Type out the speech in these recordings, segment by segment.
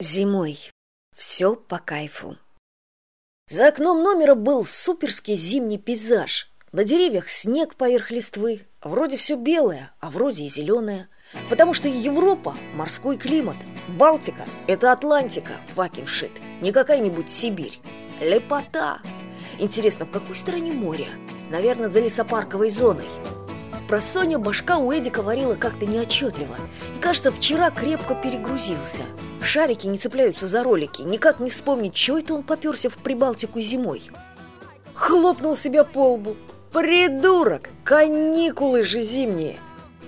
Зимой. Все по кайфу. За окном номера был суперский зимний пейзаж. На деревьях снег поверх листвы. Вроде все белое, а вроде и зеленое. Потому что Европа – морской климат. Балтика – это Атлантика, факин шит. Не какая-нибудь Сибирь. Лепота. Интересно, в какой стороне моря? Наверное, за лесопарковой зоной. С просонья башка у Эдика варила как-то неотчетливо. И, кажется, вчера крепко перегрузился. Шарики не цепляются за ролики. Никак не вспомнить, что это он поперся в Прибалтику зимой. Хлопнул себя по лбу. Придурок! Каникулы же зимние!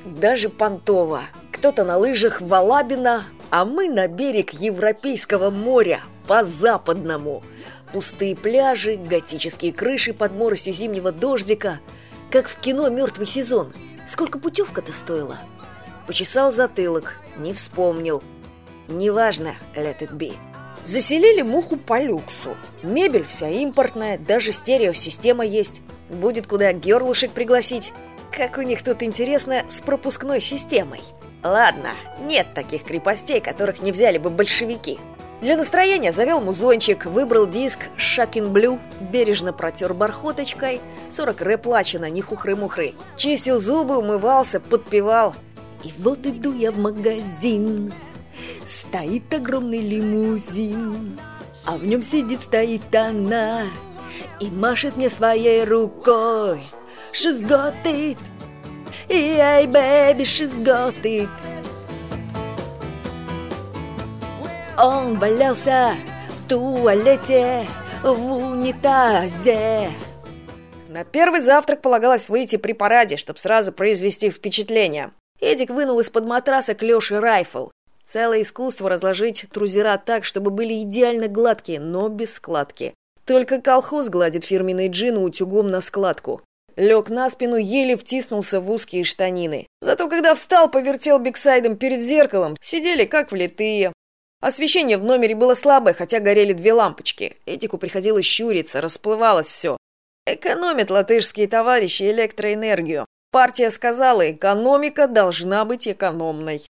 Даже понтово. Кто-то на лыжах в Алабино, а мы на берег Европейского моря, по-западному. Пустые пляжи, готические крыши под моросью зимнего дождика – как в кино «Мертвый сезон». Сколько путевка-то стоила? Почесал затылок, не вспомнил. Неважно, let it be. Заселили муху по люксу. Мебель вся импортная, даже стереосистема есть. Будет куда герлушек пригласить. Как у них тут интересно с пропускной системой. Ладно, нет таких крепостей, которых не взяли бы большевики. Для настроения завел музончик, выбрал диск «Шакин Блю», бережно протер бархоточкой, 40 рэп лачина, не хухры-мухры. Чистил зубы, умывался, подпевал. И вот иду я в магазин, стоит огромный лимузин, а в нем сидит, стоит она и машет мне своей рукой. She's got it, yeah, baby, she's got it. Он валялся в туалете, в унитазе. На первый завтрак полагалось выйти при параде, чтобы сразу произвести впечатление. Эдик вынул из-под матраса клёши райфл. Целое искусство разложить трузера так, чтобы были идеально гладкие, но без складки. Только колхоз гладит фирменный джин утюгом на складку. Лег на спину, еле втиснулся в узкие штанины. Зато когда встал, повертел биксайдом перед зеркалом, сидели как влитые. Освещение в номере было слабое, хотя горели две лампочки. Этику приходилось щуриться, расплывалось все. Экономят латышские товарищи электроэнергию. Партия сказала, экономика должна быть экономной.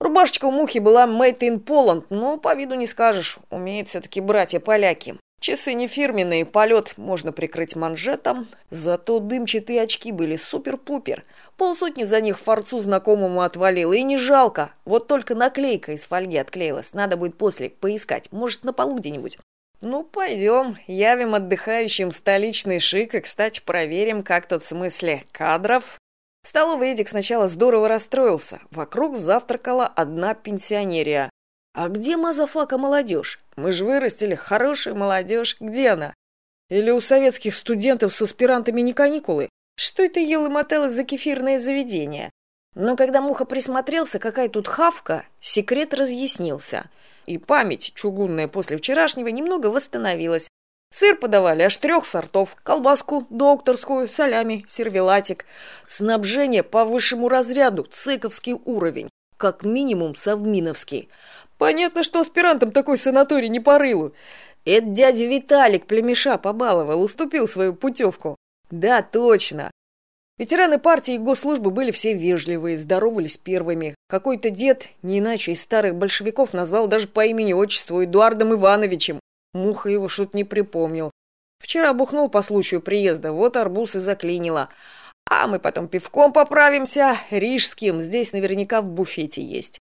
Рубашечка у Мухи была made in Poland, но по виду не скажешь, умеют все-таки братья-поляки. Часы не фирменные, полет можно прикрыть манжетом, зато дымчатые очки были супер-пупер. Полсотни за них форцу знакомому отвалило, и не жалко. Вот только наклейка из фольги отклеилась, надо будет после поискать, может на полу где-нибудь. Ну, пойдем, явим отдыхающим столичный шик и, кстати, проверим, как тут в смысле кадров. В столовой Эдик сначала здорово расстроился. Вокруг завтракала одна пенсионерия. А где motherfucker молодежь? Мы же вырастили хорошую молодежь. Где она? Или у советских студентов с аспирантами не каникулы? Что это ел и мотелось за кефирное заведение? Но когда Муха присмотрелся, какая тут хавка, секрет разъяснился. И память, чугунная после вчерашнего, немного восстановилась. Сыр подавали аж трех сортов. Колбаску, докторскую, солями, сервелатик. Снабжение по высшему разряду, цековский уровень. Как минимум совминовский. Понятно, что аспирантам такой санаторий не по рылу. Это дядя Виталик племеша побаловал, уступил свою путевку. Да, точно. Ветераны партии и госслужбы были все вежливые, здоровались первыми. Какой-то дед, не иначе из старых большевиков, назвал даже по имени-отчеству Эдуардом Ивановичем. Муха его что-то не припомнил. Вчера бухнул по случаю приезда, вот арбуз и заклинило. А мы потом пивком поправимся, рижским, здесь наверняка в буфете есть.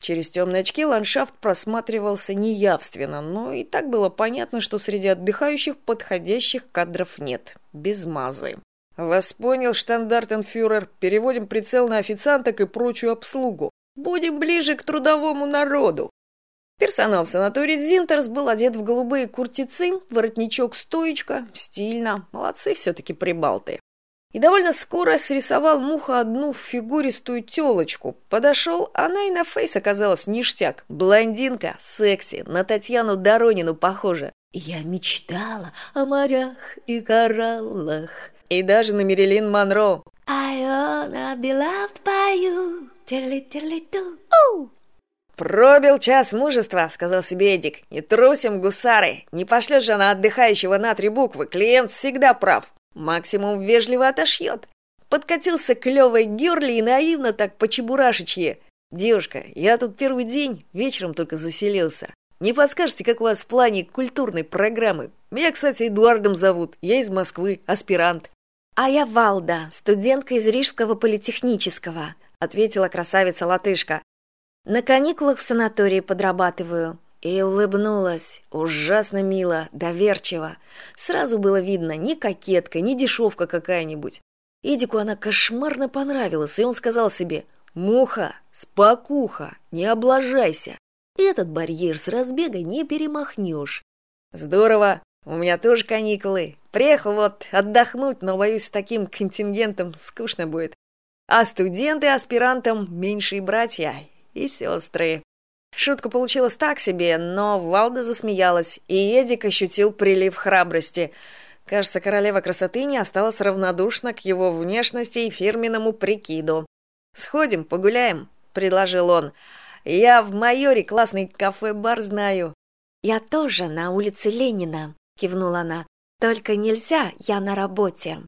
Через темные очки ландшафт просматривался неявственно, но и так было понятно, что среди отдыхающих подходящих кадров нет. Без мазы. «Вас понял, штандартенфюрер. Переводим прицел на официанток и прочую обслугу. Будем ближе к трудовому народу». Персонал в санатории Зинтерс был одет в голубые куртицы, воротничок-стоечка, стильно. Молодцы все-таки прибалты и довольно скоро срисовал муха одну фигуристую телочку подошел она и на фейс оказалась ништяк. Блондинка секси на татьяну доронину похожа. Я мечтала о морях и кораллах и даже на мерилин монро. Пробил час мужества сказал себе эдик. Не трусим гусары. Не пошлет же она отдыхающего на три буквы. Клиент всегда прав максимум вежливо отошьет подкатился клевой герли и наивно так по чебурашечье девушка я тут первый день вечером только заселился Не подскажете, как у вас в плане культурной программы? Меня, кстати, Эдуардом зовут. Я из Москвы, аспирант. А я Валда, студентка из Рижского политехнического, ответила красавица-латышка. На каникулах в санатории подрабатываю. И улыбнулась. Ужасно мило, доверчиво. Сразу было видно, ни кокетка, ни дешевка какая-нибудь. Эдику она кошмарно понравилась, и он сказал себе «Муха, спокуха, не облажайся. Этот барьер с разбега не перемахнешь». «Здорово, у меня тоже каникулы. Приехал вот отдохнуть, но, боюсь, с таким контингентом скучно будет. А студенты аспирантам меньшие братья и сестры. Шутка получилась так себе, но Валда засмеялась, и Эдик ощутил прилив храбрости. Кажется, королева красоты не осталась равнодушна к его внешности и фирменному прикиду. «Сходим, погуляем», — предложил он. «Я в майоре классный кафе-бар знаю». «Я тоже на улице Ленина», — кивнула она. «Только нельзя, я на работе».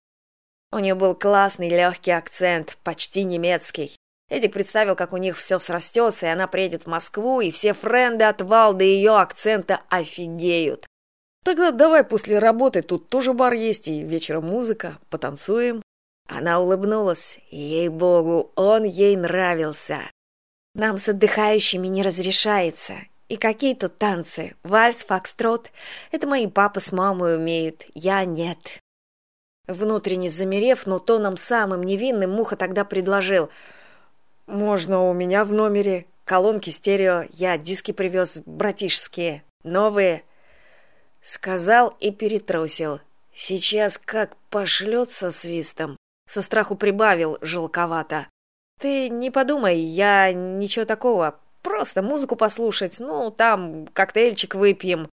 У нее был классный легкий акцент, почти немецкий. Эдик представил, как у них все срастется, и она приедет в Москву, и все френды от Валды ее акцента офигеют. Тогда давай после работы, тут тоже бар есть, и вечером музыка, потанцуем. Она улыбнулась, ей-богу, он ей нравился. Нам с отдыхающими не разрешается. И какие тут танцы? Вальс, фокстрот. Это мои папа с мамой умеют, я нет. Внутренне замерев, но тоном самым невинным, Муха тогда предложил — можно у меня в номере. Колонки стерео. Я диски привез братишские. Новые. Сказал и перетрусил сейчас как пошлет со свистом. Со страху прибавил желковато. Ты не подумай я ничего такого. Просто музыку послушать. Ну там коктейльчик выпьем